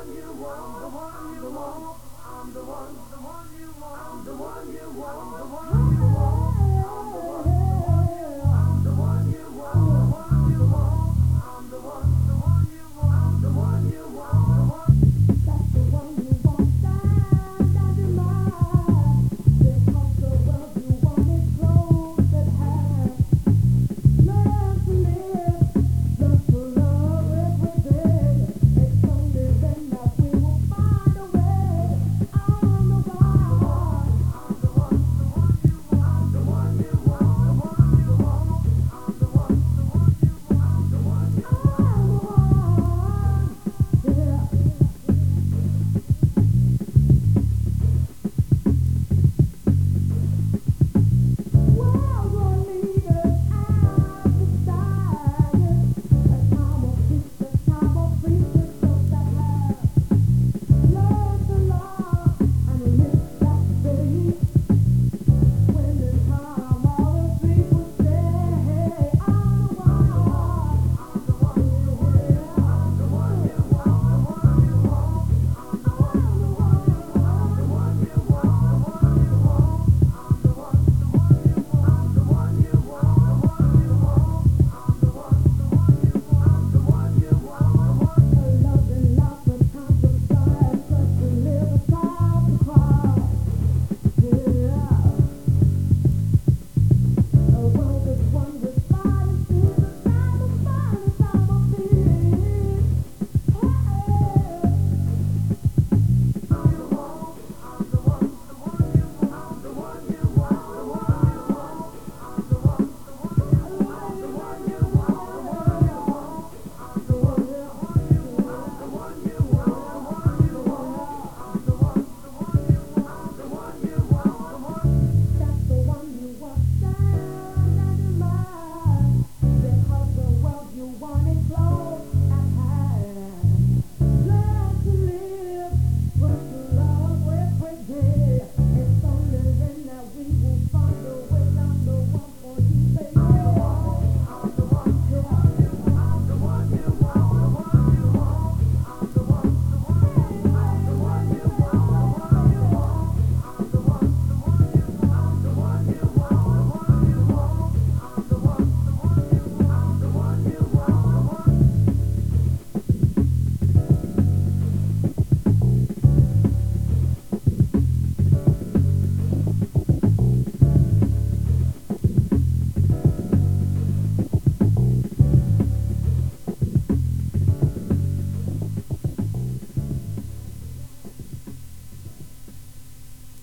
the one you want, the one you want. I'm the one, the one you want, the one you want.